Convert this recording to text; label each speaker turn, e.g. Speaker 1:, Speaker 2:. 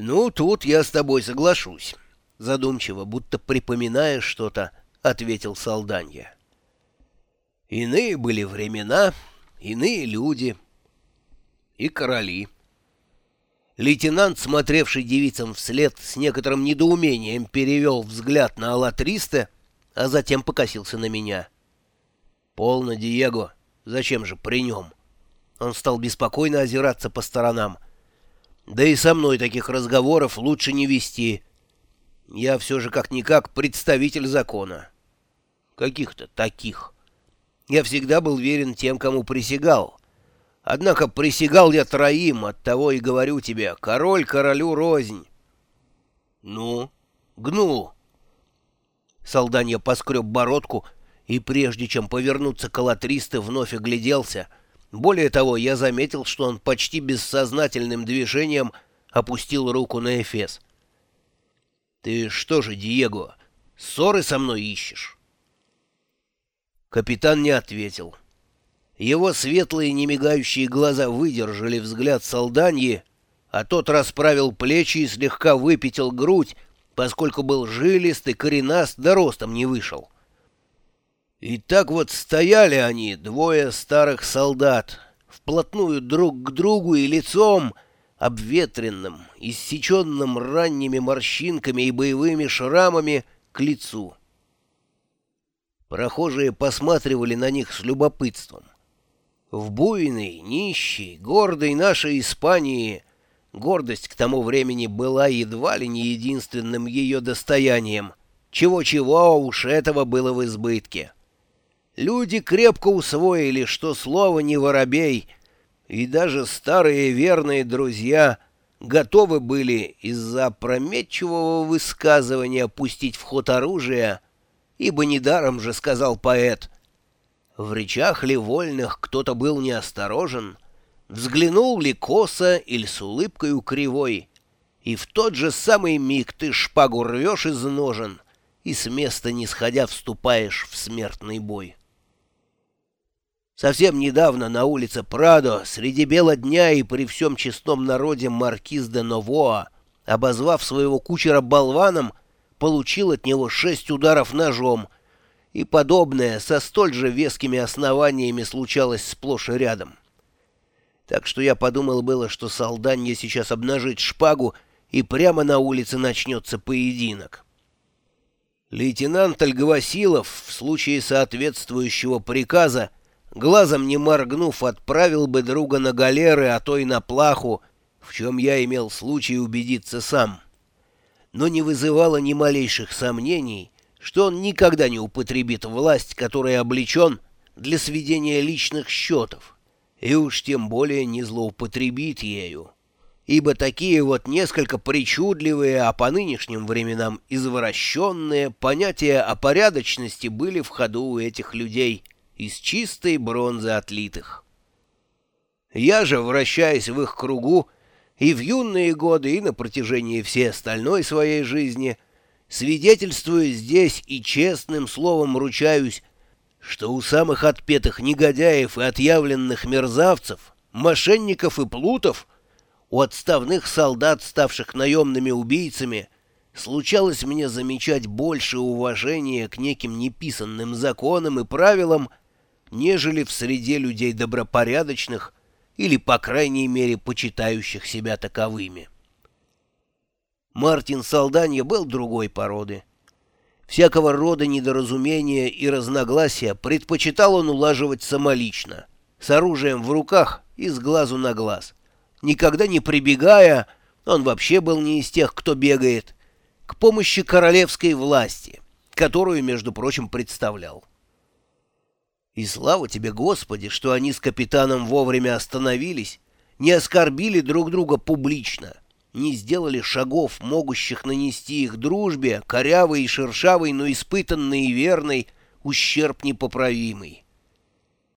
Speaker 1: «Ну, тут я с тобой соглашусь», — задумчиво, будто припоминая что-то, ответил Салданья. «Иные были времена, иные люди и короли». Лейтенант, смотревший девицам вслед, с некоторым недоумением перевел взгляд на Аллатриста, а затем покосился на меня. «Полно, Диего. Зачем же при нем?» Он стал беспокойно озираться по сторонам. Да и со мной таких разговоров лучше не вести. Я все же как-никак представитель закона. Каких-то таких. Я всегда был верен тем, кому присягал. Однако присягал я троим, оттого и говорю тебе, король королю рознь. Ну, гну. Солданья поскреб бородку, и прежде чем повернуться к Алатристе, вновь огляделся — более того, я заметил, что он почти бессознательным движением опустил руку на Эфес. «Ты что же, Диего, ссоры со мной ищешь?» Капитан не ответил. Его светлые немигающие глаза выдержали взгляд Салданьи, а тот расправил плечи и слегка выпятил грудь, поскольку был жилист и коренаст, да ростом не вышел. И так вот стояли они, двое старых солдат, вплотную друг к другу и лицом, обветренным, иссеченным ранними морщинками и боевыми шрамами, к лицу. Прохожие посматривали на них с любопытством. В буйной, нищей, гордой нашей Испании гордость к тому времени была едва ли не единственным ее достоянием. Чего-чего уж этого было в избытке. Люди крепко усвоили, что слово не воробей, и даже старые верные друзья готовы были из-за опрометчивого высказывания пустить в ход оружие, ибо недаром же сказал поэт. В речах ли вольных кто-то был неосторожен, взглянул ли косо или с улыбкой кривой, и в тот же самый миг ты шпагу рвешь из ножен и с места не сходя вступаешь в смертный бой. Совсем недавно на улице Прадо, среди бела дня и при всем честном народе маркиз де Новоа, обозвав своего кучера болваном, получил от него шесть ударов ножом, и подобное со столь же вескими основаниями случалось сплошь и рядом. Так что я подумал было, что солданье сейчас обнажит шпагу, и прямо на улице начнется поединок. Лейтенант Альгвасилов в случае соответствующего приказа глазом не моргнув, отправил бы друга на галеры, а то и на плаху, в чем я имел случай убедиться сам. Но не вызывало ни малейших сомнений, что он никогда не употребит власть, которая облечен для сведения личных счетов, и уж тем более не злоупотребит ею. Ибо такие вот несколько причудливые, а по нынешним временам извращенные понятия о порядочности были в ходу у этих людей — из чистой бронзы отлитых. Я же, вращаясь в их кругу, и в юные годы, и на протяжении всей остальной своей жизни, свидетельствую здесь и честным словом ручаюсь, что у самых отпетых негодяев и отъявленных мерзавцев, мошенников и плутов, у отставных солдат, ставших наемными убийцами, случалось мне замечать больше уважения к неким неписанным законам и правилам, нежели в среде людей добропорядочных или, по крайней мере, почитающих себя таковыми. Мартин Салданья был другой породы. Всякого рода недоразумения и разногласия предпочитал он улаживать самолично, с оружием в руках и с глазу на глаз. Никогда не прибегая, он вообще был не из тех, кто бегает, к помощи королевской власти, которую, между прочим, представлял. И слава тебе, Господи, что они с капитаном вовремя остановились, не оскорбили друг друга публично, не сделали шагов, могущих нанести их дружбе, корявый и шершавый, но испытанный и верный, ущерб непоправимый.